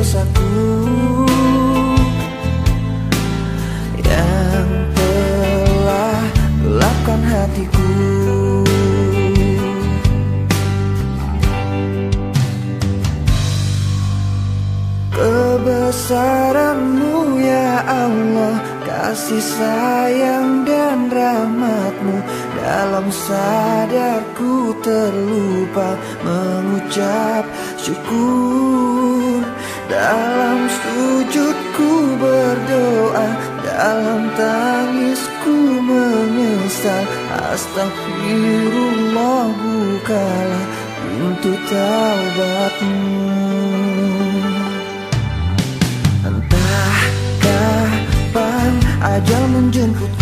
dosaku Yang telah gelapkan hatiku. Kebesaranmu ya Allah Kasih sayang dan rahmatmu. Dalam sadarku terlupa Mengucap syukur Dalam sujudku berdoa Dalam tangisku menyesal. Astagfirullah bukalah pintu taubatmu. Entah kapan ajal menjemputku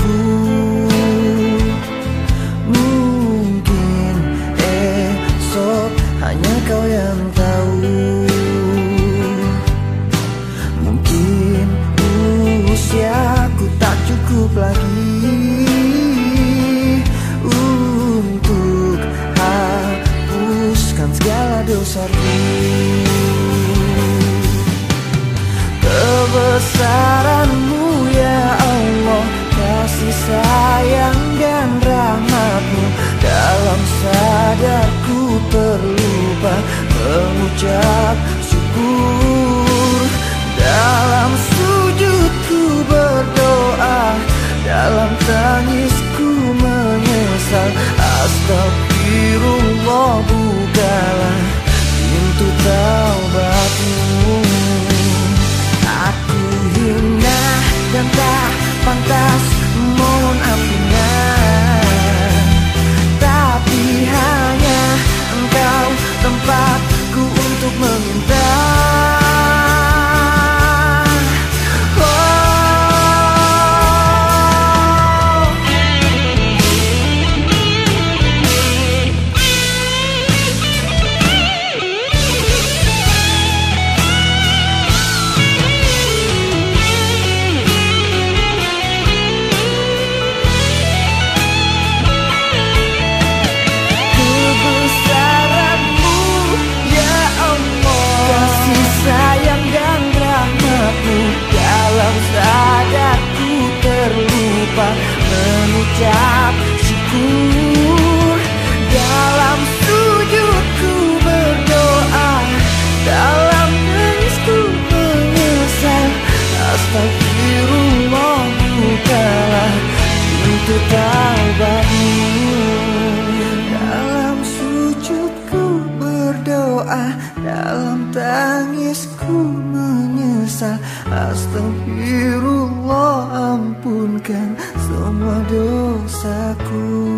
rahmatmu Dalam sadarku terlupa Mengucap Mengucap syukur Dalam sujudku berdoa Dalam nangisku menyesal. Astagfirullah bukalah pintu taubatmu dalam sujudku berdoa Dalam tangisku menyesal. Astagfirullah ampunkan semua dosaku